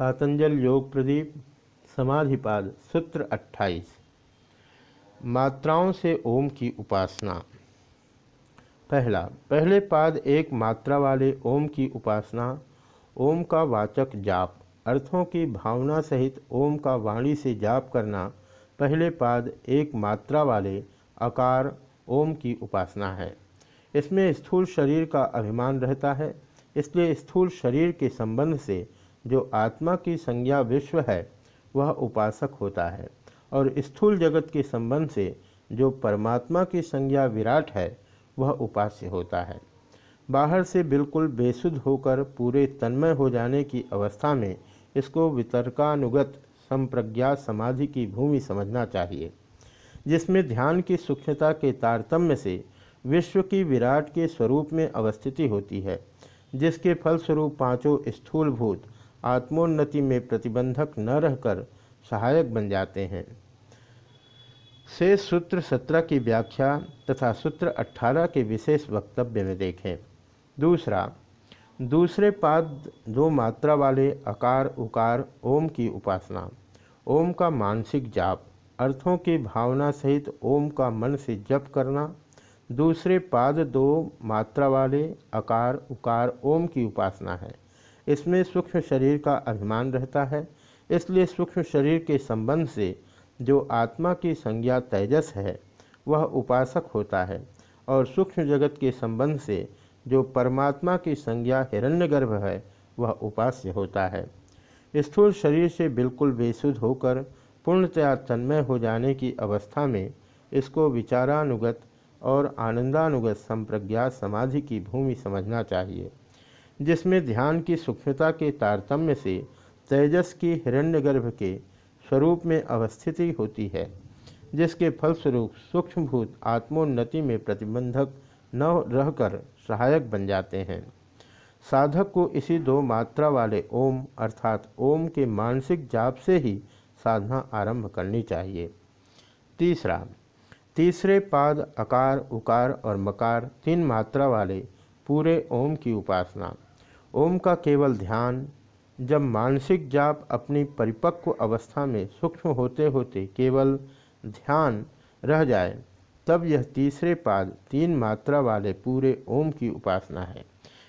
पातंजल योग प्रदीप, समाधिपाद, सूत्र 28 मात्राओं से ओम की उपासना। पहला, पहले पाद एक मात्रा वाले ओम की उपासना, ओम का वाचक जाप, अर्थों की भावना सहित ओम का वाणी से जाप करना, पहले पाद एक मात्रा वाले आकार ओम की उपासना है। इसमें स्थूल शरीर का अभिमान रहता है, इसलिए स्थूल शरीर के संबंध से जो आत्मा की संज्ञा विश्व है, वह उपासक होता है। और स्थूल जगत के संबंध से जो परमात्मा की संज्ञा विराट है, वह उपास्य होता है। बाहर से बिल्कुल बेसुध होकर पूरे तन्मय हो जाने की अवस्था में इसको वितर्कानुगत संप्रज्ञा समाधि की भूमि समझना चाहिए, जिसमें ध्यान की सूक्ष्मता के तारतम्य से विश्व की विराट के स्वरूप में अवस्थिति होती है, जिसके फलस्वरूप पाँचों स्थूलभूत आत्मोन्नति में प्रतिबंधक न रहकर सहायक बन जाते हैं। से सूत्र सत्रह की व्याख्या तथा सूत्र अठारह के विशेष वक्तव्य में देखें। दूसरा, दूसरे पाद दो मात्रा वाले अकार उकार ओम की उपासना। ओम का मानसिक जाप, अर्थों की भावना सहित ओम का मन से जप करना। दूसरे पाद दो मात्रा वाले अकार उकार ओम की उपासना है। इसमें सूक्ष्म शरीर का अभिमान रहता है। इसलिए सूक्ष्म शरीर के संबंध से जो आत्मा की संज्ञा तेजस है, वह उपासक होता है। और सूक्ष्म जगत के संबंध से जो परमात्मा की संज्ञा हिरण्यगर्भ है, वह उपास्य होता है। स्थूल शरीर से बिल्कुल बेसुध होकर, पूर्णतया तन्मय हो जाने की अवस्था में इसको विचारानुगत और आनंदानुगत संप्रज्ञात समाधि की भूमि समझना चाहिए। जिसमें ध्यान की सूक्ष्मता के तारतम्य से तेजस की हिरण्यगर्भ के स्वरूप में अवस्थिति होती है, जिसके फलस्वरूप सूक्ष्मभूत आत्मोन्नति में प्रतिबंधक न रहकर सहायक बन जाते हैं। साधक को इसी दो मात्रा वाले ओम अर्थात ओम के मानसिक जाप से ही साधना आरंभ करनी चाहिए। तीसरा, तीसरे पाद, अकार, उकार और मकार तीन मात्रा वाले पूरे ओम की उपासना। ओम का केवल ध्यान, जब मानसिक जाप अपनी परिपक्व अवस्था में सूक्ष्म होते होते केवल ध्यान रह जाए, तब यह तीसरे पाद, तीन मात्रा वाले पूरे ओम की उपासना है।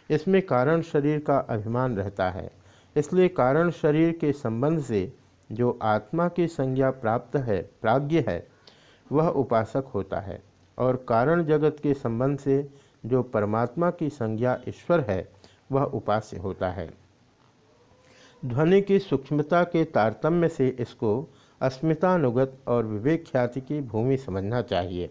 इसमें कारण शरीर का अभिमान रहता है। इसलिए कारण शरीर के संबंध से जो आत्मा की संज्ञा प्राप्त है प्राज्ञ है, वह उपासक होता है। और कारण जगत के संबंध से जो परमात्मा की संज्ञा ईश्वर है वह उपास्य होता है। ध्वनि की सूक्ष्मता के तारतम्य से इसको अस्मितानुगत और विवेक ख्याति की भूमि समझना चाहिए,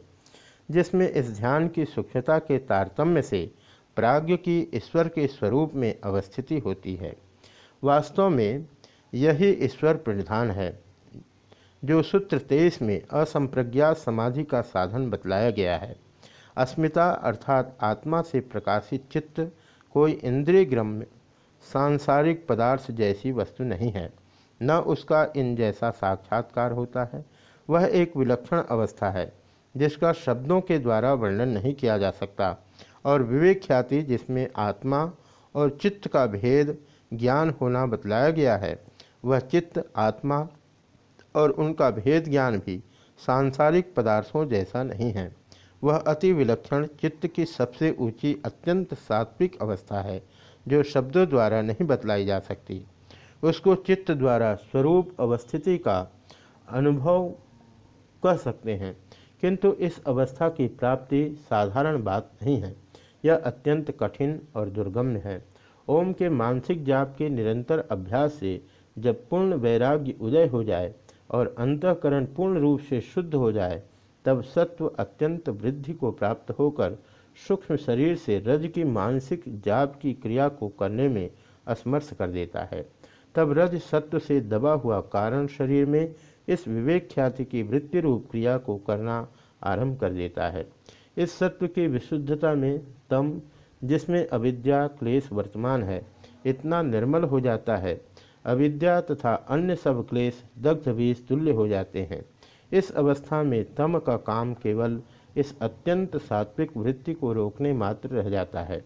जिसमें इस ध्यान की सूक्ष्मता के तारतम्य से प्राग्ञ की ईश्वर के स्वरूप में अवस्थिति होती है। वास्तव में यही ईश्वर प्रणिधान है, जो सूत्र तेईस में असंप्रज्ञात समाधि का साधन बतलाया गया है। अस्मिता अर्थात आत्मा से प्रकाशित चित्त कोई इंद्रिय ग्रम्य सांसारिक पदार्थ जैसी वस्तु नहीं है। न उसका इन जैसा साक्षात्कार होता है। वह एक विलक्षण अवस्था है, जिसका शब्दों के द्वारा वर्णन नहीं किया जा सकता, और विवेक ख्याति जिसमें आत्मा और चित्त का भेद ज्ञान होना बतलाया गया है, वह चित्त, आत्मा और उनका भेद ज्ञान भी सांसारिक पदार्थों जैसा नहीं है। वह अति विलक्षण चित्त की सबसे ऊँची अत्यंत सात्विक अवस्था है, जो शब्दों द्वारा नहीं बतलाई जा सकती। उसको चित्त द्वारा स्वरूप अवस्थिति का अनुभव कह सकते हैं, किंतु इस अवस्था की प्राप्ति साधारण बात नहीं है। यह अत्यंत कठिन और दुर्गम्य है। ओम के मानसिक जाप के निरंतर अभ्यास से जब पूर्ण वैराग्य उदय हो जाए और अंतकरण पूर्ण रूप से शुद्ध हो जाए तब सत्व अत्यंत वृद्धि को प्राप्त होकर सूक्ष्म शरीर से रज की मानसिक जाप की क्रिया को करने में असमर्थ कर देता है। तब रज सत्व से दबा हुआ कारण शरीर में इस विवेक ख्याति की वृत्ति रूप क्रिया को करना आरंभ कर देता है। इस सत्व की विशुद्धता में तम, जिसमें अविद्या, क्लेश वर्तमान है, इतना निर्मल हो जाता है। अविद्या तथा अन्य सब क्लेश, दग्ध बीज तुल्य हो जाते हैं। इस अवस्था में तम का काम केवल इस अत्यंत सात्विक वृत्ति को रोकने मात्र रह जाता है।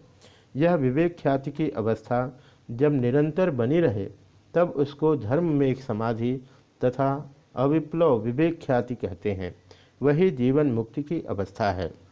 यह विवेक ख्याति की अवस्था जब निरंतर बनी रहे, तब उसको धर्म में एक समाधि तथा अविप्लव विवेक ख्याति कहते हैं। वही जीवन मुक्ति की अवस्था है।